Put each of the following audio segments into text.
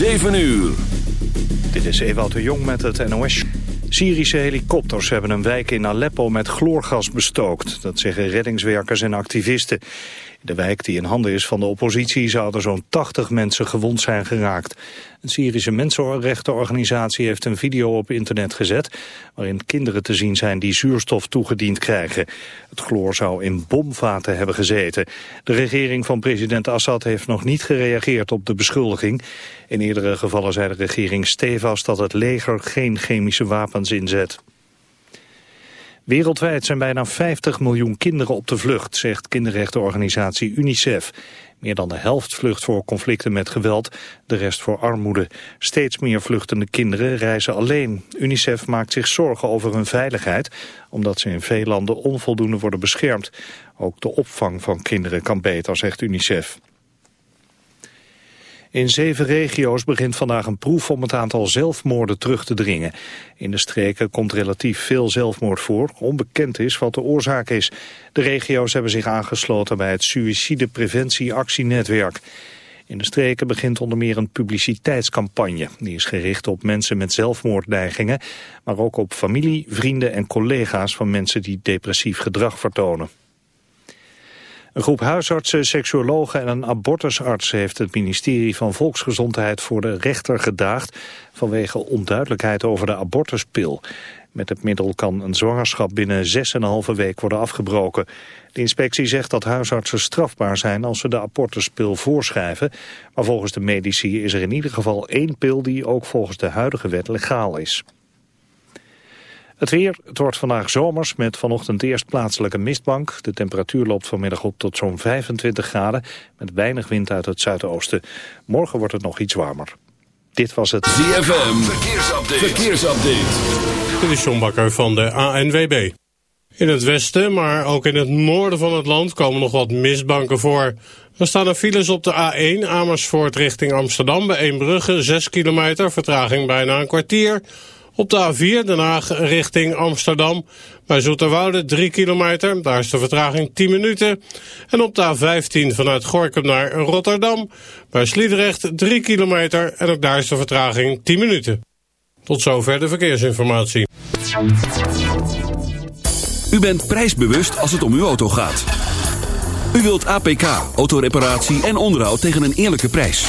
7 uur. Dit is Ewout de Jong met het NOS. Syrische helikopters hebben een wijk in Aleppo met chloorgas bestookt. Dat zeggen reddingswerkers en activisten. In de wijk die in handen is van de oppositie zouden zo'n 80 mensen gewond zijn geraakt. Een Syrische mensenrechtenorganisatie heeft een video op internet gezet... waarin kinderen te zien zijn die zuurstof toegediend krijgen. Het chloor zou in bomvaten hebben gezeten. De regering van president Assad heeft nog niet gereageerd op de beschuldiging. In eerdere gevallen zei de regering stevast dat het leger geen chemische wapens inzet. Wereldwijd zijn bijna 50 miljoen kinderen op de vlucht, zegt kinderrechtenorganisatie UNICEF. Meer dan de helft vlucht voor conflicten met geweld, de rest voor armoede. Steeds meer vluchtende kinderen reizen alleen. UNICEF maakt zich zorgen over hun veiligheid, omdat ze in veel landen onvoldoende worden beschermd. Ook de opvang van kinderen kan beter, zegt UNICEF. In zeven regio's begint vandaag een proef om het aantal zelfmoorden terug te dringen. In de streken komt relatief veel zelfmoord voor. Onbekend is wat de oorzaak is. De regio's hebben zich aangesloten bij het suïcidepreventieactienetwerk. In de streken begint onder meer een publiciteitscampagne. Die is gericht op mensen met zelfmoordneigingen, maar ook op familie, vrienden en collega's van mensen die depressief gedrag vertonen. Een groep huisartsen, seksuologen en een abortusarts heeft het ministerie van Volksgezondheid voor de rechter gedaagd vanwege onduidelijkheid over de abortuspil. Met het middel kan een zwangerschap binnen 6,5 week worden afgebroken. De inspectie zegt dat huisartsen strafbaar zijn als ze de abortuspil voorschrijven. Maar volgens de medici is er in ieder geval één pil die ook volgens de huidige wet legaal is. Het weer, het wordt vandaag zomers met vanochtend eerst plaatselijke mistbank. De temperatuur loopt vanmiddag op tot zo'n 25 graden met weinig wind uit het zuidoosten. Morgen wordt het nog iets warmer. Dit was het ZFM Verkeersupdate. Verkeersupdate. Dit is John Bakker van de ANWB. In het westen, maar ook in het noorden van het land komen nog wat mistbanken voor. Er staan er files op de A1 Amersfoort richting Amsterdam bij Eembrugge, 6 kilometer, vertraging bijna een kwartier... Op de A4 Den Haag richting Amsterdam. Bij Zoeterwoude 3 kilometer, daar is de vertraging 10 minuten. En op de A15 vanuit Gorkum naar Rotterdam. Bij Sliedrecht 3 kilometer en ook daar is de vertraging 10 minuten. Tot zover de verkeersinformatie. U bent prijsbewust als het om uw auto gaat. U wilt APK, autoreparatie en onderhoud tegen een eerlijke prijs.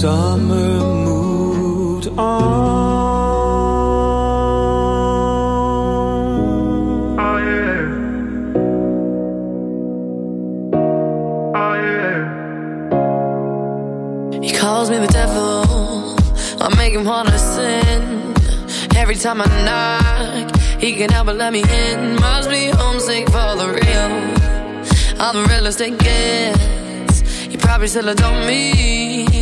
Summer moved on. Oh yeah. Oh yeah. He calls me the devil. I make him wanna sin. Every time I knock, he can help but let me in. Must be homesick for the real. I'm the realest it gets. You probably still adore me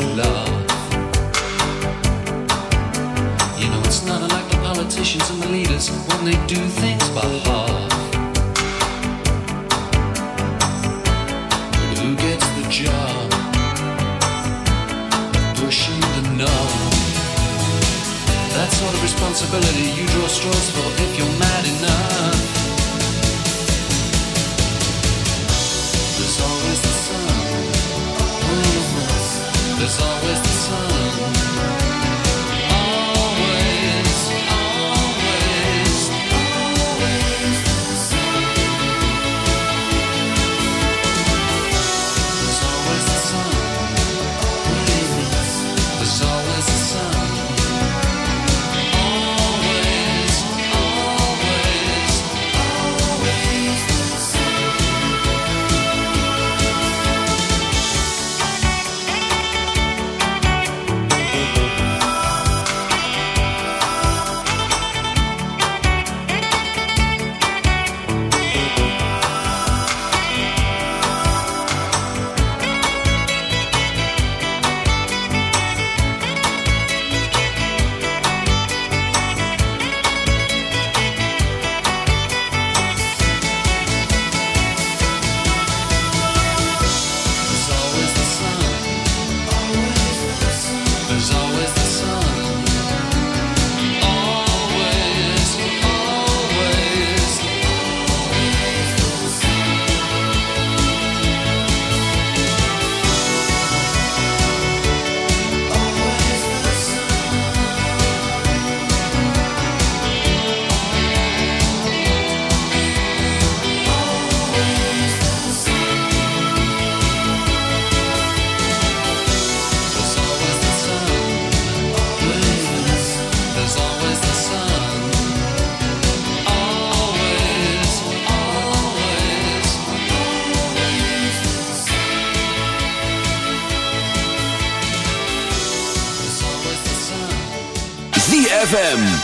You know it's not like the politicians and the leaders when they do things by heart.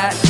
that.